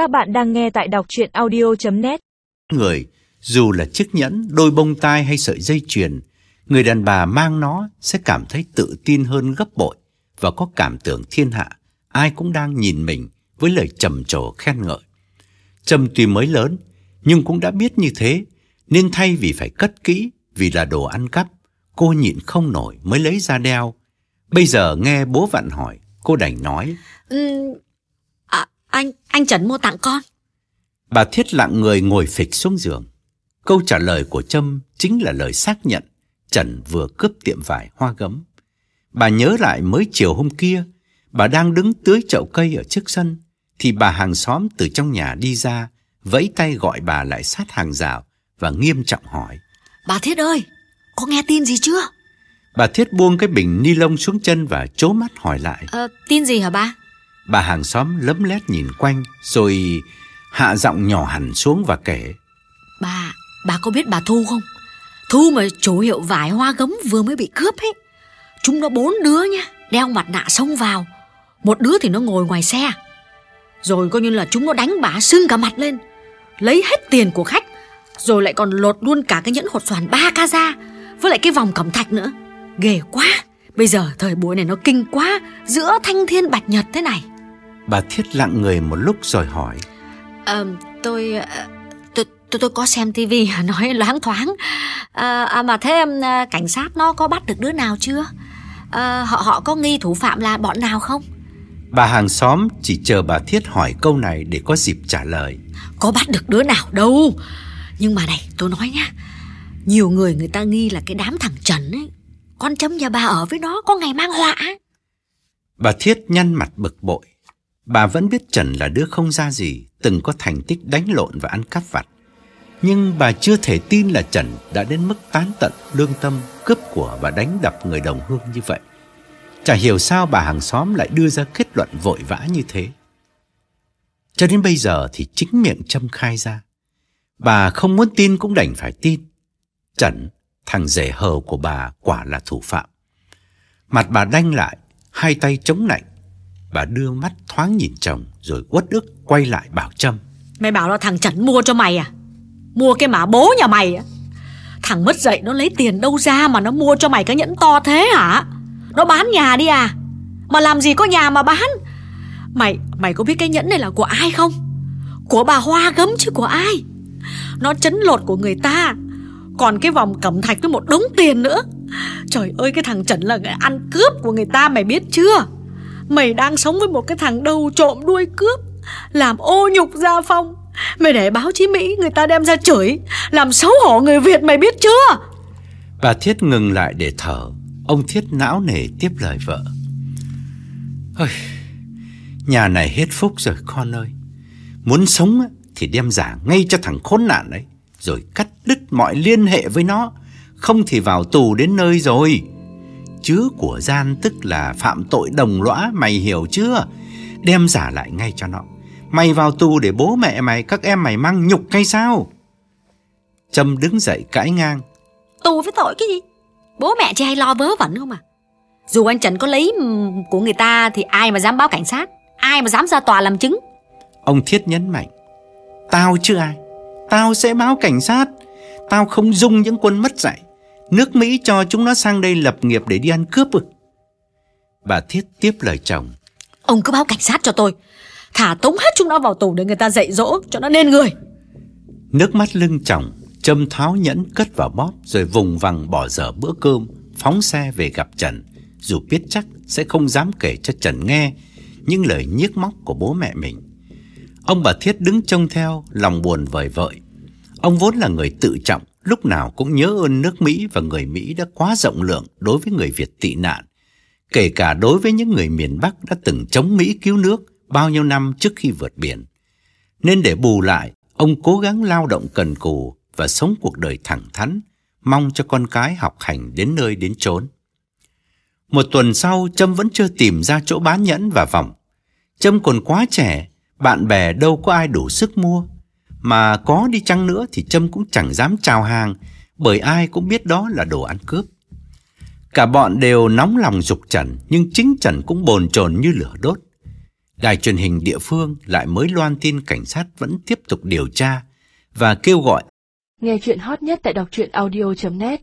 Các bạn đang nghe tại đọc chuyện audio.net người, dù là chiếc nhẫn, đôi bông tai hay sợi dây chuyền, người đàn bà mang nó sẽ cảm thấy tự tin hơn gấp bội và có cảm tưởng thiên hạ, ai cũng đang nhìn mình với lời trầm trồ khen ngợi. Trâm tuy mới lớn, nhưng cũng đã biết như thế, nên thay vì phải cất kỹ vì là đồ ăn cắp, cô nhịn không nổi mới lấy ra đeo. Bây giờ nghe bố vặn hỏi, cô đành nói. Ừ, anh anh Trần mua tặng con. Bà Thiết lặng người ngồi phịch xuống giường. Câu trả lời của Trâm chính là lời xác nhận Trần vừa cướp tiệm vải hoa gấm. Bà nhớ lại mới chiều hôm kia, bà đang đứng tưới chậu cây ở trước sân, thì bà hàng xóm từ trong nhà đi ra, vẫy tay gọi bà lại sát hàng rào và nghiêm trọng hỏi. Bà Thiết ơi, có nghe tin gì chưa? Bà Thiết buông cái bình ni lông xuống chân và chố mắt hỏi lại. Ờ, tin gì hả ba? Bà hàng xóm lấm lét nhìn quanh, rồi hạ giọng nhỏ hẳn xuống và kể. Bà, bà có biết bà Thu không? Thu mà chủ hiệu vải hoa gấm vừa mới bị cướp ấy. Chúng nó bốn đứa nha, đeo mặt nạ xông vào. Một đứa thì nó ngồi ngoài xe. Rồi coi như là chúng nó đánh bà sưng cả mặt lên. Lấy hết tiền của khách. Rồi lại còn lột luôn cả cái nhẫn hột xoàn ba ca ra. Với lại cái vòng cẩm thạch nữa. Ghê quá. Bây giờ thời buổi này nó kinh quá. Giữa thanh thiên bạch nhật thế này. Bà Thiết lặng người một lúc rồi hỏi. Ờ, tôi, ờ, tôi tôi tôi có xem tivi nói loáng thoáng à, à, mà thế à, cảnh sát nó có bắt được đứa nào chưa à, họ họ có nghi thủ phạm là bọn nào không Bà hàng xóm chỉ chờ bà Thiết hỏi câu này để có dịp trả lời. có bắt được đứa nào đâu nhưng mà này tôi nói nhá nhiều người người ta nghi là cái đám thằng trần ấy con chấm nhà bà ở với nó có ngày mang họa Bà Thiết nhăn mặt bực bội. Bà vẫn biết Trần là đứa không ra gì, từng có thành tích đánh lộn và ăn cắp vặt. Nhưng bà chưa thể tin là Trần đã đến mức tán tận lương tâm, cướp của và đánh đập người đồng hương như vậy. Chả hiểu sao bà hàng xóm lại đưa ra kết luận vội vã như thế. Cho đến bây giờ thì chính miệng Trâm khai ra. Bà không muốn tin cũng đành phải tin. Trần, thằng rể hờ của bà quả là thủ phạm. Mặt bà đanh lại, hai tay chống lạnh. Bà đưa mắt thoáng nhìn chồng, rồi uất ức quay lại bảo Trâm. mày bảo là thằng trần mua cho mày à? Mua cái mã bố nhà mày à? Thằng mất dậy nó lấy tiền đâu ra mà nó mua cho mày cái nhẫn to thế hả? Nó bán nhà đi à? Mà làm gì có nhà mà bán? Mày mày có biết cái nhẫn này là của ai không? Của bà hoa gấm chứ của ai? Nó chấn lột của người ta. Còn cái vòng cẩm thạch với một đống tiền nữa. Trời ơi, cái thằng trần là ăn cướp của người ta mày biết chưa? Mày đang sống với một cái thằng đầu trộm đuôi cướp làm ô nhục gia phong mày để báo chí mỹ người ta đem ra chửi làm xấu hổ người việt mày biết chưa Bà Thiết ngừng lại để thở. Ông Thiết não nề tiếp lời vợ. Ôi, nhà này hết phúc rồi con ơi. Muốn sống thì đem giả ngay cho thằng khốn nạn ấy. Rồi cắt đứt mọi liên hệ với nó. Không thì vào tù đến nơi rồi. Chứa của gian tức là phạm tội đồng lõa mày hiểu chưa? Đem giả lại ngay cho nó. Mày vào tù để bố mẹ mày các em mày mang nhục hay sao? Trâm đứng dậy cãi ngang. tù với tội cái gì bố mẹ chị hay lo vớ vẩn không à dù anh trần có lấy của người ta thì ai mà dám báo cảnh sát ai mà dám ra tòa làm chứng Ông Thiết nhấn mạnh Tao chứ ai Tao sẽ báo cảnh sát Tao không dung những quân mất dạy Nước Mỹ cho chúng nó sang đây lập nghiệp để đi ăn cướp ư? Bà Thiết tiếp lời chồng. Ông cứ báo cảnh sát cho tôi. Thả tống hết chúng nó vào tù để người ta dạy dỗ cho nó nên người. Nước mắt lưng chồng Châm tháo nhẫn cất vào bóp Rồi vùng vằng bỏ dở bữa cơm Phóng xe về gặp Trần. Dù biết chắc sẽ không dám kể cho Trần nghe Những lời nhiếc móc của bố mẹ mình. Ông bà Thiết đứng trông theo Lòng buồn vời vợi. Ông vốn là người tự trọng Lúc nào cũng nhớ ơn nước Mỹ Và người Mỹ đã quá rộng lượng Đối với người Việt tị nạn Kể cả đối với những người miền Bắc Đã từng chống Mỹ cứu nước Bao nhiêu năm trước khi vượt biển Nên để bù lại Ông cố gắng lao động cần cù và sống cuộc đời thẳng thắn, mong cho con cái học hành đến nơi đến chốn. Một tuần sau, Trâm vẫn chưa tìm ra chỗ bán nhẫn và vòng. Trâm còn quá trẻ, bạn bè đâu có ai đủ sức mua. Mà có đi chăng nữa thì Trâm cũng chẳng dám chào hàng, bởi ai cũng biết đó là đồ ăn cướp. Cả bọn đều nóng lòng dục Trần, nhưng chính Trần cũng bồn chồn như lửa đốt. Đài truyền hình địa phương lại mới loan tin cảnh sát vẫn tiếp tục điều tra và kêu gọi Nghe chuyện hot nhất tại đọc truyện audio.net